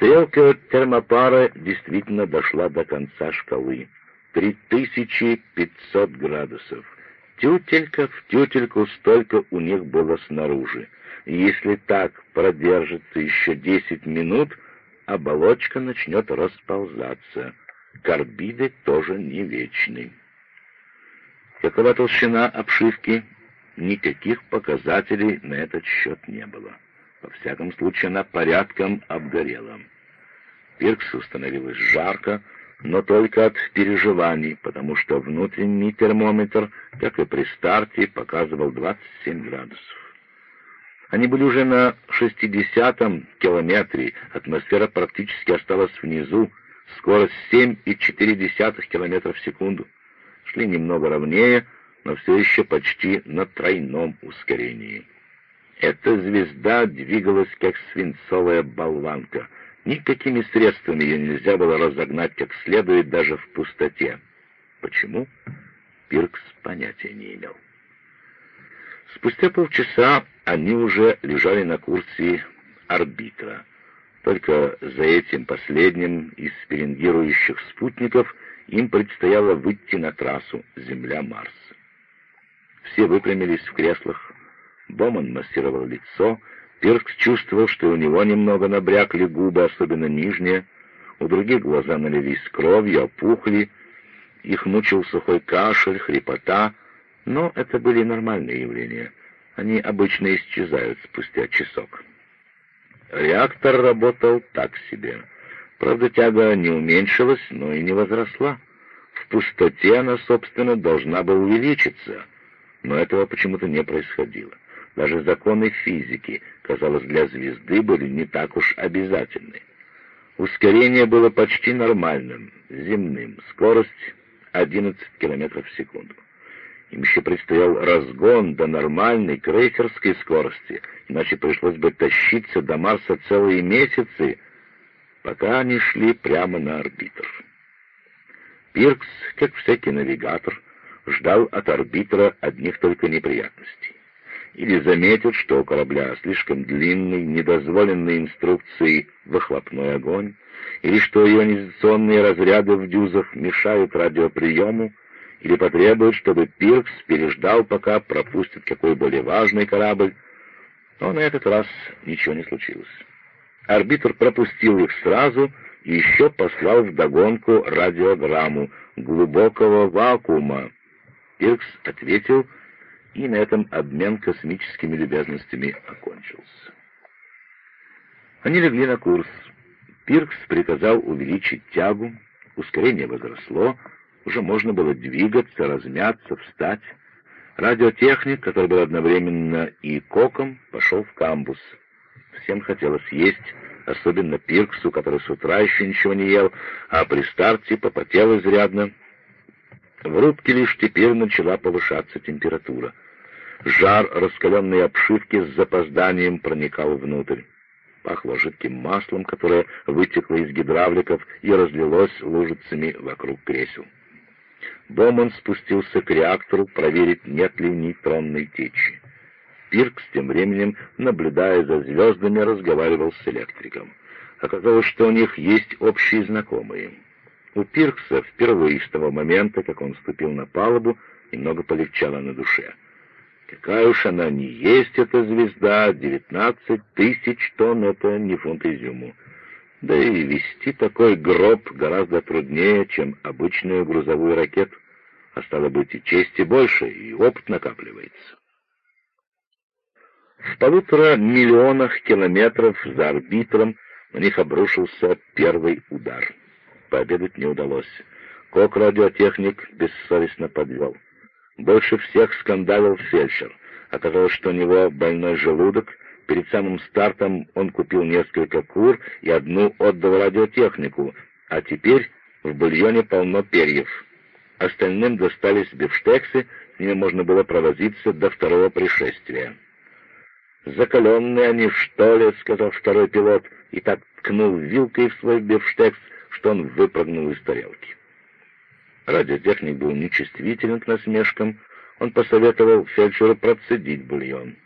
Стрелка термопара действительно дошла до конца шкалы. 3500 градусов. Тютелька в тютельку столько у них было снаружи. Если так продержится еще 10 минут, оболочка начнет расползаться. Карбиды тоже не вечны. Какова толщина обшивки? Никаких показателей на этот счет не было. Во всяком случае, она порядком обгорела. Пирксу становилось жарко, но только от переживаний, потому что внутренний термометр, как и при старте, показывал 27 градусов. Они были уже на 60-м километре, атмосфера практически осталась внизу, скорость 7,4 км в секунду. Шли немного ровнее, но все еще почти на тройном ускорении. Эта звезда двигалась, как свинцовая болванка. Никакими средствами ее нельзя было разогнать как следует даже в пустоте. Почему? Пиркс понятия не имел. Спустя полчаса они уже лежали на курсе арбитра. Только за этим последним из пеленгирующих спутников им предстояло выйти на трассу Земля-Марс. Все выпрямились в креслах, Боман массировал лицо, Пиркс чувствовал, что у него немного набрякли губы, особенно нижние, у других глаза налились кровью, опухли, их мучил сухой кашель, хрипота, но это были нормальные явления. Они обычно исчезают спустя часок. Реактор работал так себе. Правда, тяга не уменьшилась, но и не возросла. В пустоте она, собственно, должна была увеличиться, но этого почему-то не происходило. Даже законы физики, казалось, для звезды были не так уж обязательны. Ускорение было почти нормальным, земным, скорость 11 км в секунду. Им еще предстоял разгон до нормальной крейсерской скорости, иначе пришлось бы тащиться до Марса целые месяцы, пока они шли прямо на орбитр. Пиркс, как всякий навигатор, ждал от орбитра одних только неприятностей или заметит, что у корабля слишком длинный, недозволенный инструкцией выхлопной огонь, или что ионизационные разряды в дюзах мешают радиоприему, или потребует, чтобы Пиркс переждал, пока пропустит какой более важный корабль. Но на этот раз ничего не случилось. Арбитр пропустил их сразу и еще послал вдогонку радиограмму глубокого вакуума. Пиркс ответил — и на этом обмен космическими любезностями окончился. Они легли на курс. Пиркс приказал увеличить тягу, ускорение возросло, уже можно было двигаться, размяться, встать. Радиотехник, который был одновременно и коком, пошел в камбус. Всем хотелось есть, особенно Пирксу, который с утра еще ничего не ел, а при старте попотел изрядно, в рубке лишь теперь начала повышаться температура. Жар раскаленной обшивки с запозданием проникал внутрь. Пахло жидким маслом, которое вытекло из гидравликов и разлилось лужицами вокруг кресел. Боман спустился к реактору проверить, нет ли нейтронной течи. Пиркс тем временем, наблюдая за звездами, разговаривал с электриком. Оказалось, что у них есть общие знакомые — у Пиркса впервые с того момента, как он ступил на палубу, немного полегчало на душе. Какая уж она не есть, эта звезда, девятнадцать тысяч тонн — это не фунт изюму. Да и вести такой гроб гораздо труднее, чем обычную грузовую ракету. А стало быть, и чести больше, и опыт накапливается. В полутора миллионах километров за арбитром на них обрушился первый удар — Пообедать не удалось. Кок-радиотехник бессовестно подвел. Больше всех скандалил фельдшер. Оказалось, что у него больной желудок. Перед самым стартом он купил несколько кур и одну отдал радиотехнику, а теперь в бульоне полно перьев. Остальным достались бифштексы, с ними можно было провозиться до второго пришествия. «Закаленные они, что ли?» — сказал второй пилот, и так ткнул вилкой в свой бифштекс, что он выпрыгнул из тарелки. Радиотехник был нечувствителен к насмешкам, он посоветовал фельдшеру процедить бульон.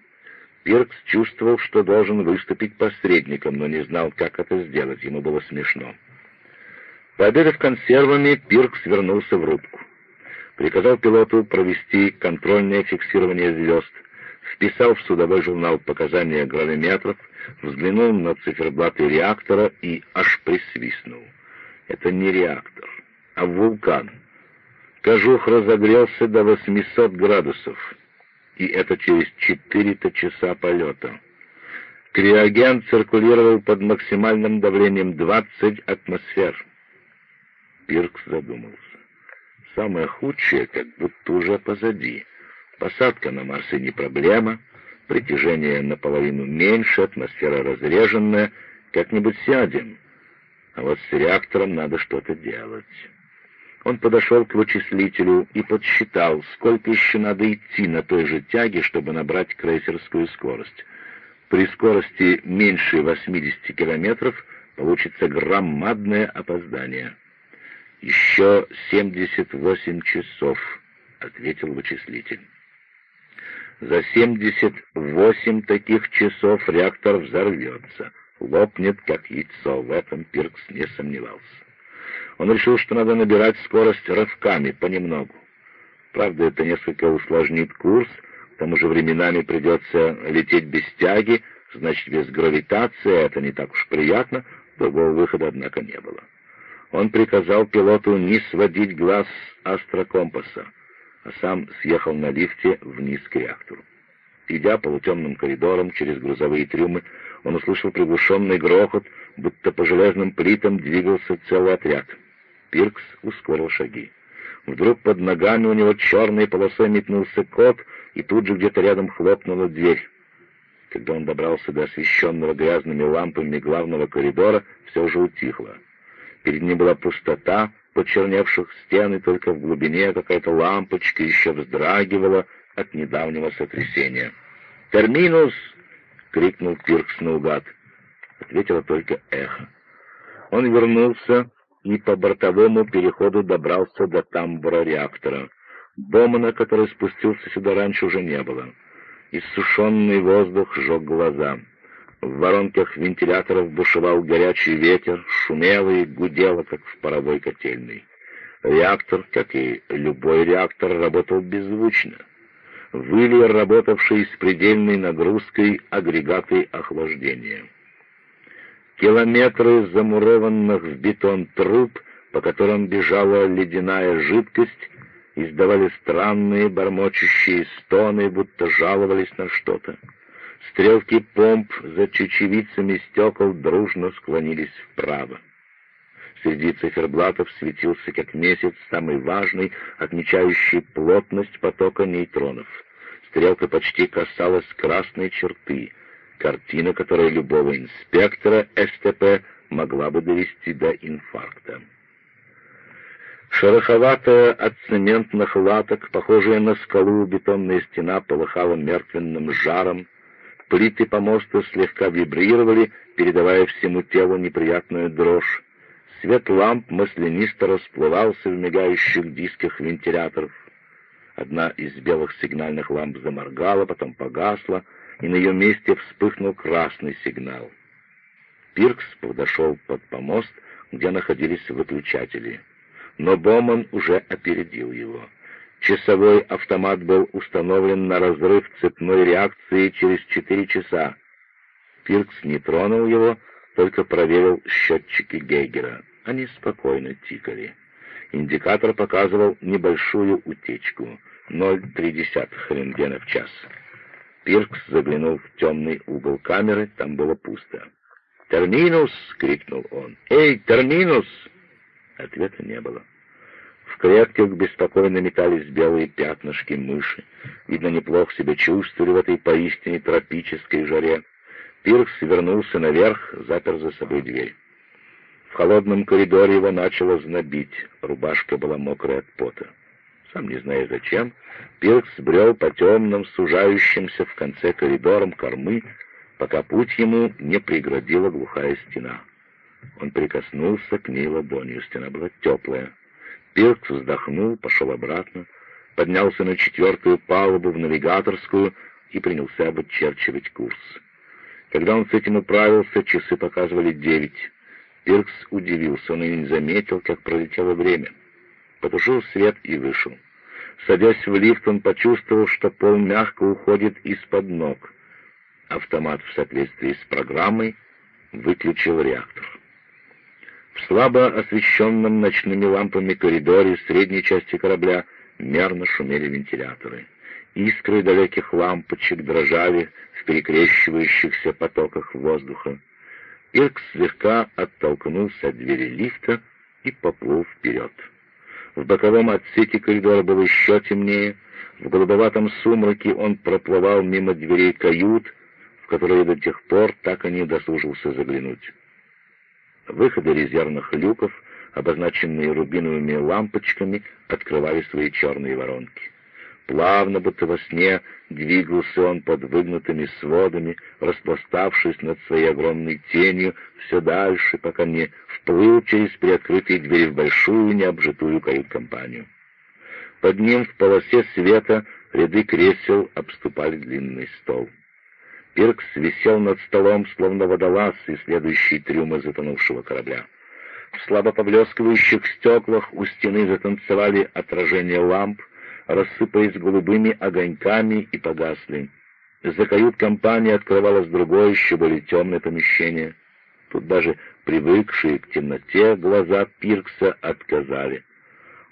Пиркс чувствовал, что должен выступить посредником, но не знал, как это сделать. Ему было смешно. Пообедав консервами, Пиркс вернулся в рубку. Приказал пилоту провести контрольное фиксирование звезд, вписал в судовой журнал показания гравиметров, взглянул на циферблаты реактора и аж присвистнул. Это не реактор, а вулкан. Кожух разогрелся до 800 градусов, и это через 4 часа полета. Криоген циркулировал под максимальным давлением 20 атмосфер. Пиркс задумался. Самое худшее как будто уже позади. Посадка на Марсе не проблема, притяжение наполовину меньше, атмосфера разреженная, как-нибудь сядем. А вот с реактором надо что-то делать. Он подошел к вычислителю и подсчитал, сколько еще надо идти на той же тяге, чтобы набрать крейсерскую скорость. При скорости меньше 80 километров получится громадное опоздание. «Еще 78 часов», — ответил вычислитель. За 78 таких часов реактор взорвется, лопнет, как яйцо. В этом Пиркс не сомневался. Он решил, что надо набирать скорость рывками, понемногу. Правда, это несколько усложнит курс, к тому же временами придется лететь без тяги, значит, без гравитации, это не так уж приятно, другого выхода, однако, не было. Он приказал пилоту не сводить глаз астрокомпаса, а сам съехал на лифте вниз к реактору. Идя полутемным коридором через грузовые трюмы, он услышал приглушенный грохот, будто по железным плитам двигался целый отряд. Пиркс ускорил шаги. Вдруг под ногами у него черной полосой метнулся кот, и тут же где-то рядом хлопнула дверь. Когда он добрался до освещенного грязными лампами главного коридора, все уже утихло. Перед ним была пустота, почерневших стен, и только в глубине какая-то лампочка еще вздрагивала от недавнего сотрясения. «Терминус!» — крикнул Пиркс наугад. Ответило только эхо. Он вернулся и по бортовому переходу добрался до тамбура реактора. Бомана, который спустился сюда раньше, уже не было. Иссушенный воздух сжег глаза. В воронках вентиляторов бушевал горячий ветер, шумело и гудело, как в паровой котельной. Реактор, как и любой реактор, работал беззвучно. Выли работавшие с предельной нагрузкой агрегаты охлаждения. Километры замурованных в бетон труб, по которым бежала ледяная жидкость, издавали странные бормочущие стоны, будто жаловались на что-то. Стрелки помп за чечевицами стекол дружно склонились вправо. Среди циферблатов светился как месяц самый важный, отмечающий плотность потока нейтронов. Стрелка почти касалась красной черты, картина, которая любого инспектора СТП могла бы довести до инфаркта. Шероховатая от цементных латок, похожая на скалу, бетонная стена полыхала мертвенным жаром, Плиты помоста слегка вибрировали, передавая всему телу неприятную дрожь. Свет ламп маслянисто расплывался в мигающих дисках вентиляторов. Одна из белых сигнальных ламп заморгала, потом погасла, и на ее месте вспыхнул красный сигнал. Пиркс подошел под помост, где находились выключатели. Но Боман уже опередил его. Часовой автомат был установлен на разрыв цепной реакции через четыре часа. Пиркс не тронул его, только проверил счетчики Гейгера. Они спокойно тикали. Индикатор показывал небольшую утечку — 0,3 рентгена в час. Пиркс заглянул в темный угол камеры, там было пусто. «Терминус!» — крикнул он. «Эй, терминус!» Ответа не было. В клетках беспокойно метались белые пятнышки мыши. Видно, неплохо себя чувствовали в этой поистине тропической жаре. Пиркс вернулся наверх, запер за собой дверь. В холодном коридоре его начало знобить, рубашка была мокрая от пота. Сам не зная зачем, Пиркс брел по темным, сужающимся в конце коридорам кормы, пока путь ему не преградила глухая стена. Он прикоснулся к ней ладонью, стена была теплая. Пиркс вздохнул, пошел обратно, поднялся на четвертую палубу в навигаторскую и принялся вычерчивать курс. Когда он с этим управился, часы показывали девять. Пиркс удивился, он и не заметил, как пролетело время. Потушил свет и вышел. Садясь в лифт, он почувствовал, что пол мягко уходит из-под ног. Автомат в соответствии с программой выключил реактор. В слабо освещенном ночными лампами коридоре средней части корабля мерно шумели вентиляторы. Искры далеких лампочек дрожали в перекрещивающихся потоках воздуха. Ирк слегка оттолкнулся от двери лифта и поплыл вперед. В боковом отсеке коридора было еще темнее. В голубоватом сумраке он проплывал мимо дверей кают, в которые до тех пор так и не досужился заглянуть. Выходы резервных люков, обозначенные рубиновыми лампочками, открывали свои черные воронки. Плавно, будто во сне, двигался он под выгнутыми сводами, распластавшись над своей огромной тенью все дальше, пока не вплыл через приоткрытые двери в большую необжитую кают-компанию. Под ним в полосе света ряды кресел обступали длинный стол. Пиркс висел над столом, словно водолаз, исследующий трюмы затонувшего корабля. В слабо поблескивающих стеклах у стены затанцевали отражения ламп, рассыпаясь голубыми огоньками и погасли. За кают-компанией открывалось другое, еще более темное помещение. Тут даже привыкшие к темноте глаза Пиркса отказали.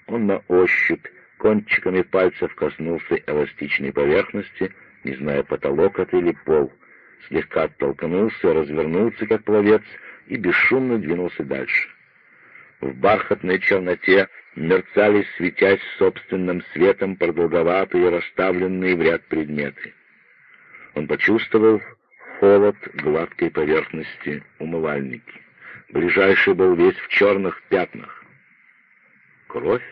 Он на ощупь кончиками пальцев коснулся эластичной поверхности — не зная, потолок это или пол, слегка оттолкнулся, развернулся, как пловец, и бесшумно двинулся дальше. В бархатной черноте мерцали, светясь собственным светом, продолговатые, расставленные в ряд предметы. Он почувствовал холод гладкой поверхности умывальники. Ближайший был весь в черных пятнах. Кровь?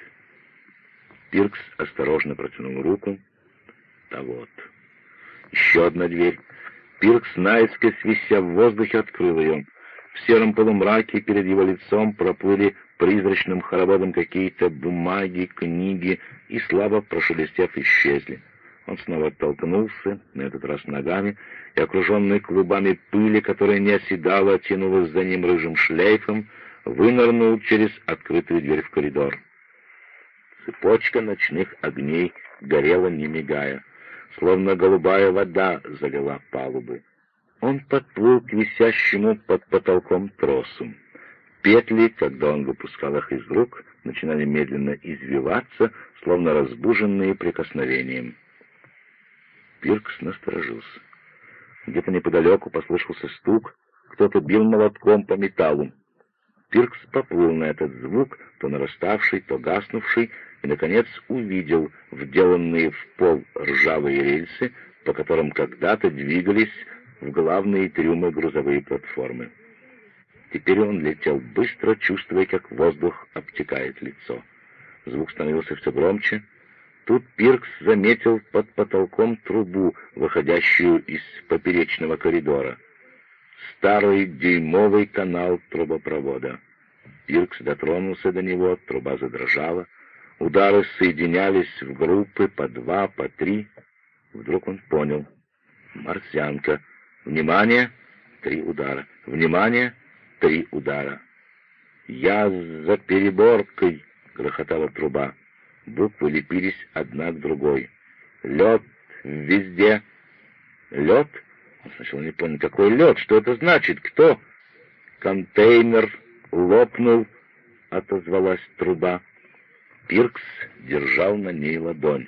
Пиркс осторожно протянул руку. Да вот. Еще одна дверь. Пиркс наискось, вися в воздухе, открыл ее. В сером полумраке перед его лицом проплыли призрачным хороводом какие-то бумаги, книги, и слабо прошелестев исчезли. Он снова оттолкнулся, на этот раз ногами, и, окруженный клубами пыли, которая не оседала, тянулась за ним рыжим шлейфом, вынырнул через открытую дверь в коридор. Цепочка ночных огней горела, не мигая словно голубая вода залила палубы. Он подплыл к висящему под потолком тросу. Петли, когда он выпускал их из рук, начинали медленно извиваться, словно разбуженные прикосновением. Пиркс насторожился. Где-то неподалеку послышался стук, кто-то бил молотком по металлу. Пиркс поплыл на этот звук, то нараставший, то гаснувший, и, наконец, увидел вделанные в пол ржавые рельсы, по которым когда-то двигались в главные трюмы грузовые платформы. Теперь он летел быстро, чувствуя, как воздух обтекает лицо. Звук становился все громче. Тут Пиркс заметил под потолком трубу, выходящую из поперечного коридора. Старый дюймовый канал трубопровода. Пиркс дотронулся до него, труба задрожала — Удары соединялись в группы по два, по три. Вдруг он понял. Марсианка. Внимание! Три удара. Внимание! Три удара. «Я за переборкой!» — грохотала труба. Буквы лепились одна к другой. «Лед везде!» «Лед?» Он сначала не понял, какой лед, что это значит, кто? «Контейнер лопнул», — отозвалась труба. Пиркс держал на ней ладонь.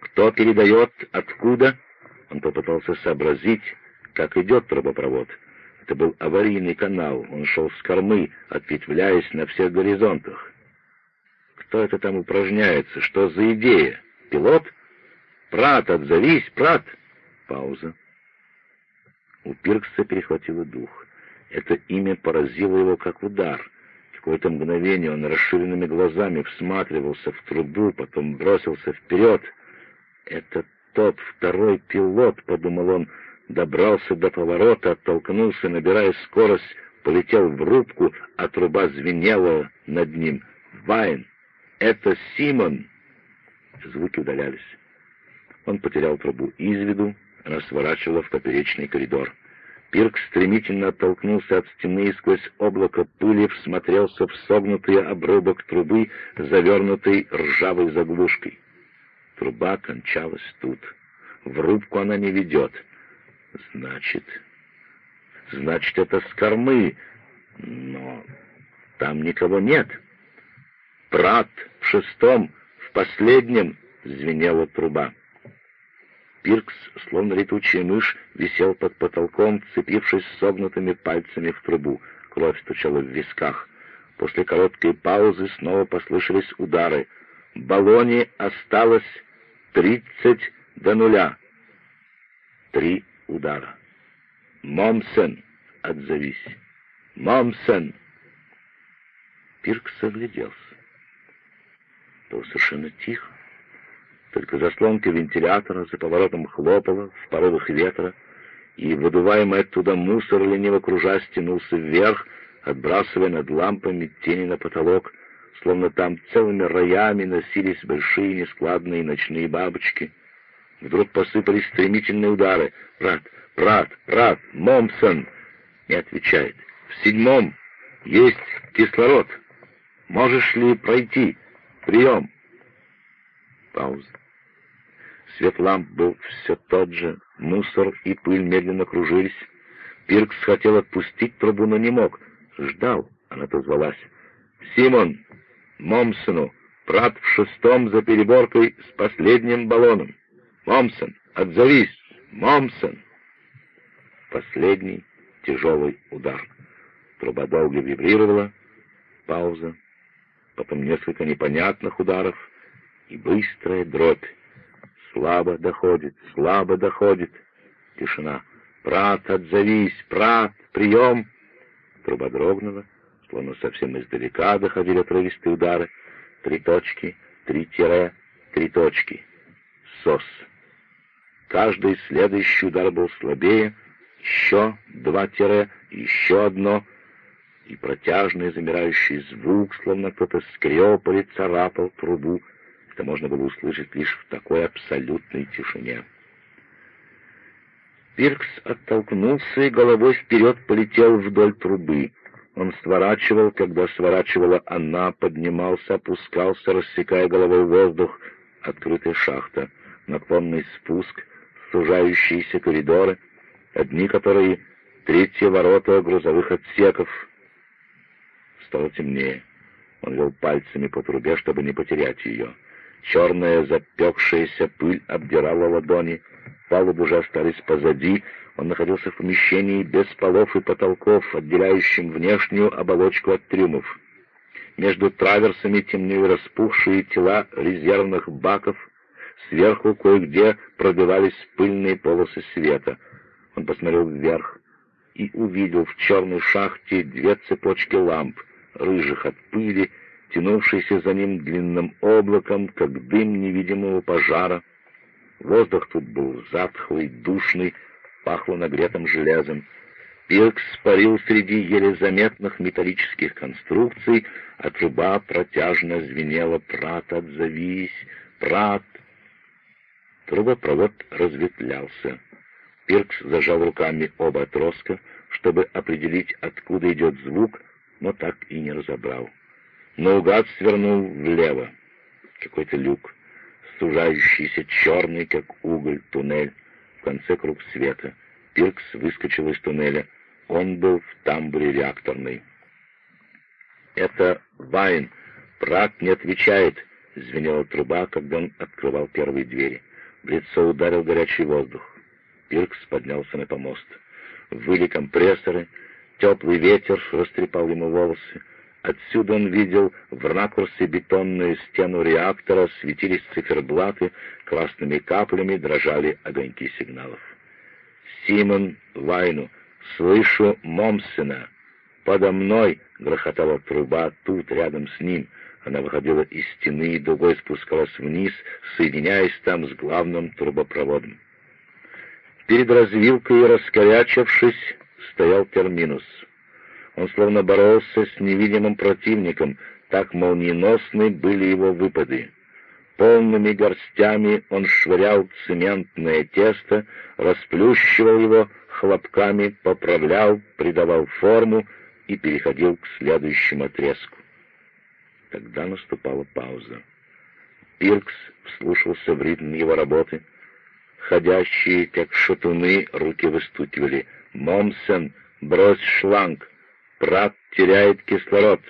«Кто передает? Откуда?» Он попытался сообразить, как идет трубопровод. Это был аварийный канал, он шел с кормы, ответвляясь на всех горизонтах. Кто это там упражняется? Что за идея? Пилот? Прат, отзовись, Прат! Пауза. У Пиркса перехватило дух. Это имя поразило его как удар — какое-то мгновение он расширенными глазами всматривался в трубу, потом бросился вперед. «Это тот второй пилот», — подумал он, добрался до поворота, оттолкнулся, набирая скорость, полетел в рубку, а труба звенела над ним. «Вайн! Это Симон!» Звуки удалялись. Он потерял трубу из виду, Она сворачивала в поперечный коридор. Пирк стремительно оттолкнулся от стены и сквозь облако пыли всмотрелся в согнутый обрубок трубы, завернутый ржавой заглушкой. Труба кончалась тут. В рубку она не ведет. Значит... Значит, это с кормы. Но там никого нет. Прат в шестом, в последнем звенела труба. Пиркс, словно летучая мышь, висел под потолком, цепившись согнутыми пальцами в трубу. Кровь стучала в висках. После короткой паузы снова послышались удары. В баллоне осталось тридцать до нуля. Три удара. «Момсен, отзовись! Момсен!» Пиркс огляделся. Было совершенно тихо. Только заслонка вентилятора за поворотом хлопала в порывах ветра, и выдуваемый оттуда мусор, лениво кружа, стянулся вверх, отбрасывая над лампами тени на потолок, словно там целыми роями носились большие нескладные ночные бабочки. Вдруг посыпались стремительные удары. «Брат! Брат! Брат! Момсон!» Не отвечает. «В седьмом есть кислород. Можешь ли пройти? Прием!» Пауза. Свет ламп был все тот же, мусор и пыль медленно кружились. Пиркс хотел отпустить трубу, но не мог. Ждал, она отозвалась. «Симон, Момсону, прат в шестом за переборкой с последним баллоном. Момсон, отзовись! Момсон!» Последний тяжелый удар. Труба долго вибрировала, пауза, потом несколько непонятных ударов и быстрая дробь. Слабо доходит, слабо доходит. Тишина. «Прат, отзовись! Прат! Прием!» Труба дрогнула, словно совсем издалека доходили отрывистые удары. Три точки, три тире, три точки. Сос. Каждый следующий удар был слабее, еще два тире, еще одно, и протяжный замирающий звук, словно кто-то скреб или царапал трубу, это можно было услышать лишь в такой абсолютной тишине. Пиркс оттолкнулся и головой вперед полетел вдоль трубы. Он сворачивал, когда сворачивала она, поднимался, опускался, рассекая головой воздух. Открытая шахта, наклонный спуск, сужающиеся коридоры, одни которые третьи ворота грузовых отсеков. Стало темнее. Он вел пальцами по трубе, чтобы не потерять ее. Черная запекшаяся пыль обдирала ладони. Палубы уже остались позади. Он находился в помещении без полов и потолков, отделяющем внешнюю оболочку от трюмов. Между траверсами темнели распухшие тела резервных баков. Сверху кое-где пробивались пыльные полосы света. Он посмотрел вверх и увидел в черной шахте две цепочки ламп, рыжих от пыли, тянувшийся за ним длинным облаком, как дым невидимого пожара. Воздух тут был затхлый, душный, пахло нагретым железом. Пиркс парил среди еле заметных металлических конструкций, а труба протяжно звенела «Прат, отзовись! Прат!» Трубопровод разветвлялся. Пиркс зажал руками оба отростка, чтобы определить, откуда идет звук, но так и не разобрал. Наугад свернул влево. Какой-то люк, сужающийся черный, как уголь, туннель. В конце круг света. Пиркс выскочил из туннеля. Он был в тамбуре реакторной. «Это Вайн. Прат не отвечает», — звенела труба, когда он открывал первые двери. В лицо ударил горячий воздух. Пиркс поднялся на помост. Выли компрессоры, теплый ветер растрепал ему волосы. Отсюда он видел в ракурсе бетонную стену реактора, светились циферблаты, красными каплями дрожали огоньки сигналов. «Симон Вайну, слышу Момсена. Подо мной!» — грохотала труба тут, рядом с ним. Она выходила из стены и дугой спускалась вниз, соединяясь там с главным трубопроводом. Перед развилкой, раскорячившись, стоял терминус — он словно боролся с невидимым противником, так молниеносны были его выпады. Полными горстями он швырял цементное тесто, расплющивал его, хлопками поправлял, придавал форму и переходил к следующему отрезку. Тогда наступала пауза. Пиркс вслушался в ритм его работы. Ходящие, как шатуны, руки выстукивали. «Момсен, брось шланг! Прат теряет кислород!»